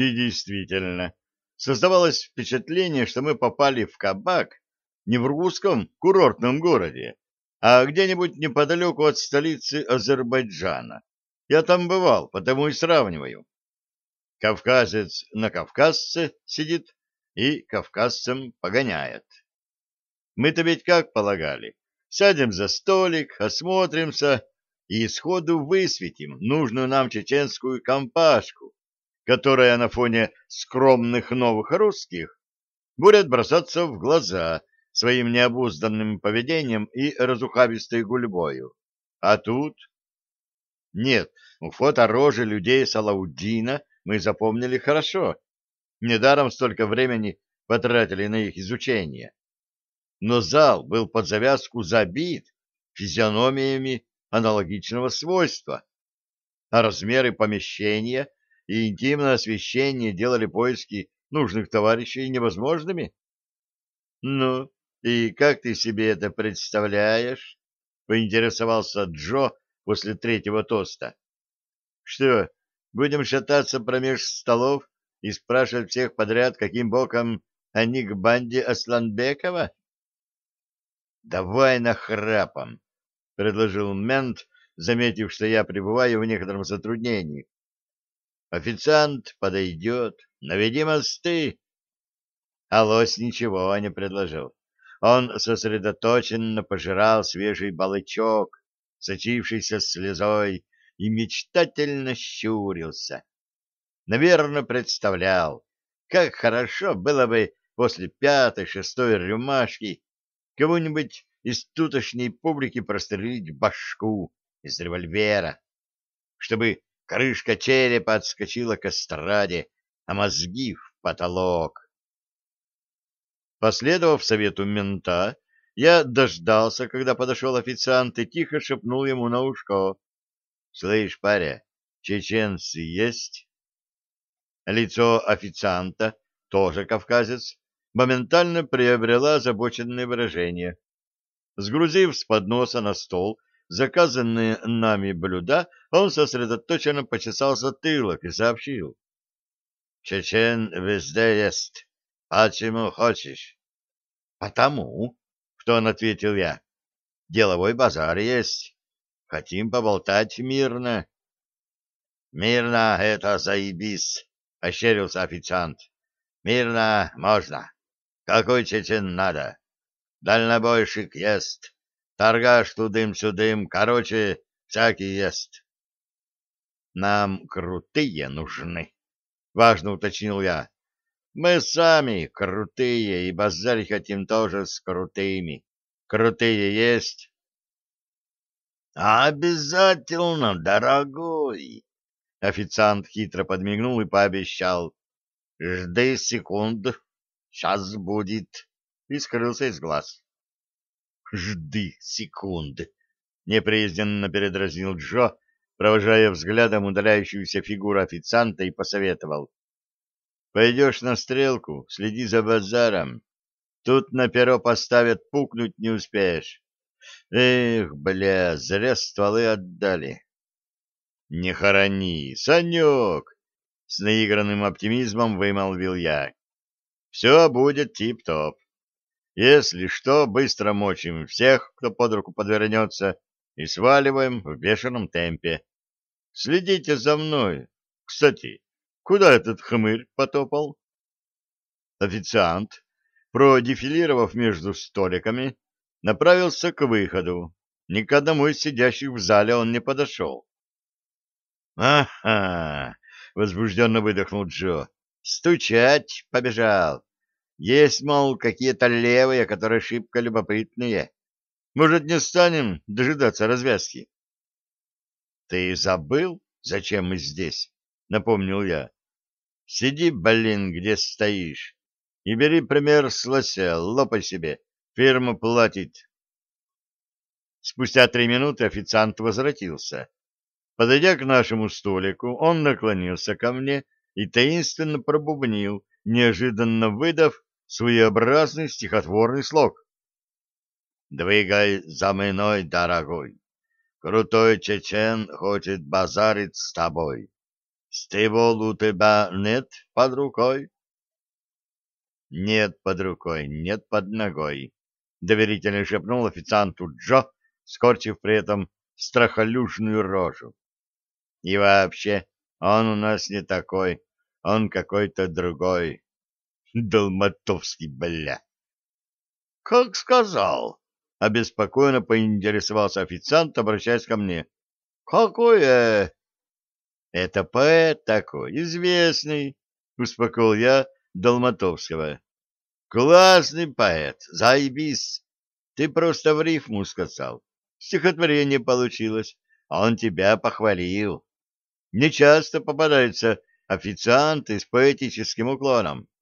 И действительно, создавалось впечатление, что мы попали в кабак не в русском курортном городе, а где-нибудь неподалеку от столицы Азербайджана. Я там бывал, потому и сравниваю. Кавказец на кавказце сидит и кавказцем погоняет. Мы-то ведь как полагали? Сядем за столик, осмотримся и сходу высветим нужную нам чеченскую компашку, которая на фоне скромных новых русских будет бросаться в глаза своим необузданным поведением и разухабистой гульбою. А тут... Нет, у фото рожи людей Салаудина мы запомнили хорошо. Недаром столько времени потратили на их изучение. Но зал был под завязку забит физиономиями аналогичного свойства, а размеры помещения и интимное освещение делали поиски нужных товарищей невозможными. Ну, и как ты себе это представляешь? Поинтересовался Джо после третьего тоста. Что, будем шататься промеж столов и спрашивать всех подряд, каким боком они к банде Асланбекова? Давай нахрапом, предложил мент, заметив, что я пребываю в некотором затруднении. Официант подойдет, наведи мосты. А лось ничего не предложил. Он сосредоточенно пожирал свежий балычок, сочившийся слезой, и мечтательно щурился. Наверное, представлял, как хорошо было бы после пятой-шестой рюмашки кого-нибудь из тутошней публики прострелить башку из револьвера, чтобы крышка черепа отскочила к эстраде, а мозги в потолок. Последовав совету мента, я дождался, когда подошел официант и тихо шепнул ему на ушко. — Слышь, паря, чеченцы есть? Лицо официанта, тоже кавказец, моментально приобрело озабоченное выражение. Сгрузив с подноса на стол заказанные нами блюда, он сосредоточенно почесал затылок и сообщил. — Чечен везде есть. Почему хочешь? Потому, что он ответил я. Деловой базар есть. Хотим поболтать мирно. Мирно это заебись, ощерился официант. Мирно можно. Какой чечен надо? Дальнобойщик есть. Торгаш тудым-сюдым, короче, всякий есть. Нам крутые нужны, важно уточнил я. Мы сами крутые, и базарить хотим тоже с крутыми. Крутые есть? Обязательно, дорогой. Официант хитро подмигнул и пообещал. Жди секунд, сейчас будет. И скрылся из глаз. Жди секунд. Неприязненно передразнил Джо, провожая взглядом удаляющуюся фигуру официанта и посоветовал. Пойдешь на стрелку, следи за базаром. Тут на перо поставят, пукнуть не успеешь. Эх, бля, зря стволы отдали. Не хорони, Санек! С наигранным оптимизмом вымолвил я. Все будет тип-топ. Если что, быстро мочим всех, кто под руку подвернется, и сваливаем в бешеном темпе. Следите за мной. Кстати, Куда этот хмырь потопал? Официант, продефилировав между столиками, направился к выходу. Ни к одному из сидящих в зале он не подошел. «Ага!» — возбужденно выдохнул Джо. «Стучать побежал. Есть, мол, какие-то левые, которые шибко любопытные. Может, не станем дожидаться развязки?» «Ты забыл, зачем мы здесь?» — напомнил я. Сиди, блин, где стоишь, и бери пример с лося, лопай себе, фирма платит. Спустя три минуты официант возвратился. Подойдя к нашему столику, он наклонился ко мне и таинственно пробубнил, неожиданно выдав своеобразный стихотворный слог. «Двигай за мной, дорогой, крутой чечен хочет базарить с тобой. Ствол у тебя нет под рукой? Нет под рукой, нет под ногой, доверительно шепнул официанту Джо, скорчив при этом страхолюжную рожу. И вообще, он у нас не такой, он какой-то другой. Долматовский, бля. Как сказал? Обеспокоенно поинтересовался официант, обращаясь ко мне. Какое? Это поэт такой, известный, успокоил я Долматовского. Классный поэт, заебись. Ты просто в рифму сказал. Стихотворение получилось, а он тебя похвалил. Не часто попадаются официанты с поэтическим уклоном. —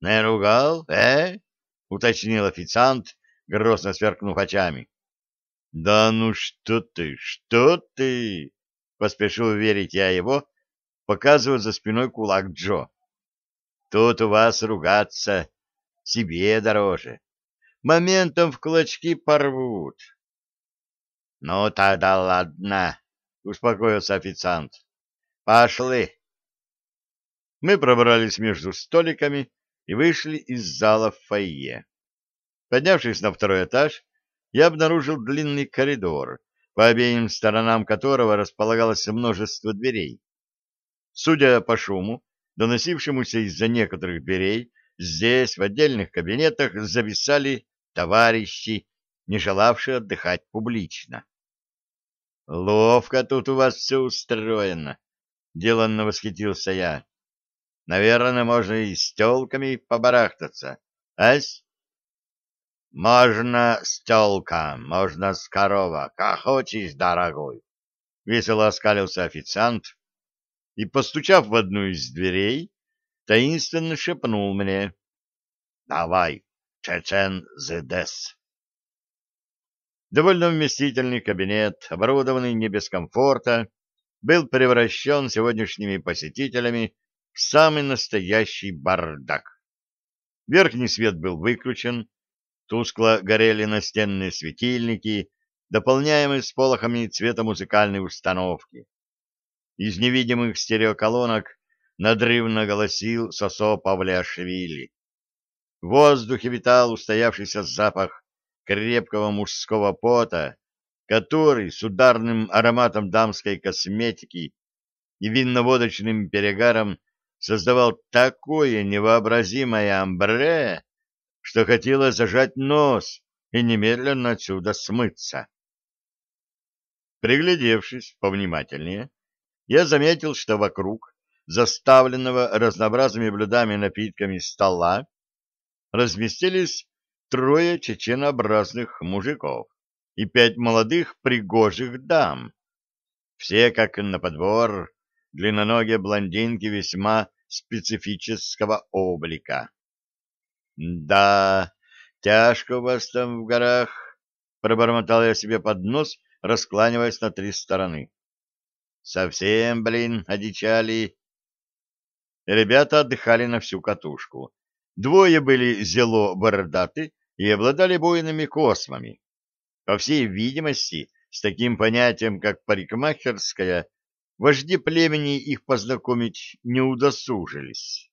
Не ругал, э? — уточнил официант, грозно сверкнув очами. — Да ну что ты, что ты! Поспешил верить я его, показывая за спиной кулак Джо. Тут у вас ругаться себе дороже. Моментом в клочки порвут. — Ну, тогда ладно, — успокоился официант. — Пошли. Мы пробрались между столиками и вышли из зала в фойе. Поднявшись на второй этаж, я обнаружил длинный коридор, по обеим сторонам которого располагалось множество дверей. Судя по шуму, доносившемуся из-за некоторых дверей, здесь, в отдельных кабинетах, зависали товарищи, не желавшие отдыхать публично. «Ловко тут у вас все устроено», — деланно восхитился я. «Наверное, можно и с телками побарахтаться, ась?» Можно с телка, можно с корова, как хочешь, дорогой. Весело оскалился официант и, постучав в одну из дверей, таинственно шепнул мне. Давай, чечен зедес. Довольно вместительный кабинет, оборудованный не без комфорта, был превращен сегодняшними посетителями самый настоящий бардак. Верхний свет был выключен, Тускло горели настенные светильники, дополняемые сполохами цвета музыкальной установки. Из невидимых стереоколонок надрывно голосил Сосо Павлиашвили. В воздухе витал устоявшийся запах крепкого мужского пота, который с ударным ароматом дамской косметики и винно-водочным перегаром создавал такое невообразимое амбре, что хотела зажать нос и немедленно отсюда смыться. Приглядевшись повнимательнее, я заметил, что вокруг заставленного разнообразными блюдами и напитками стола разместились трое чеченообразных мужиков и пять молодых пригожих дам. Все, как на подбор, длинноногие блондинки весьма специфического облика. Да, тяжко у вас там в горах, пробормотал я себе под нос, раскланиваясь на три стороны. Совсем, блин, одичали. Ребята отдыхали на всю катушку. Двое были зело бородаты и обладали буйными космами. По всей видимости, с таким понятием, как парикмахерская, вожди племени их познакомить не удосужились.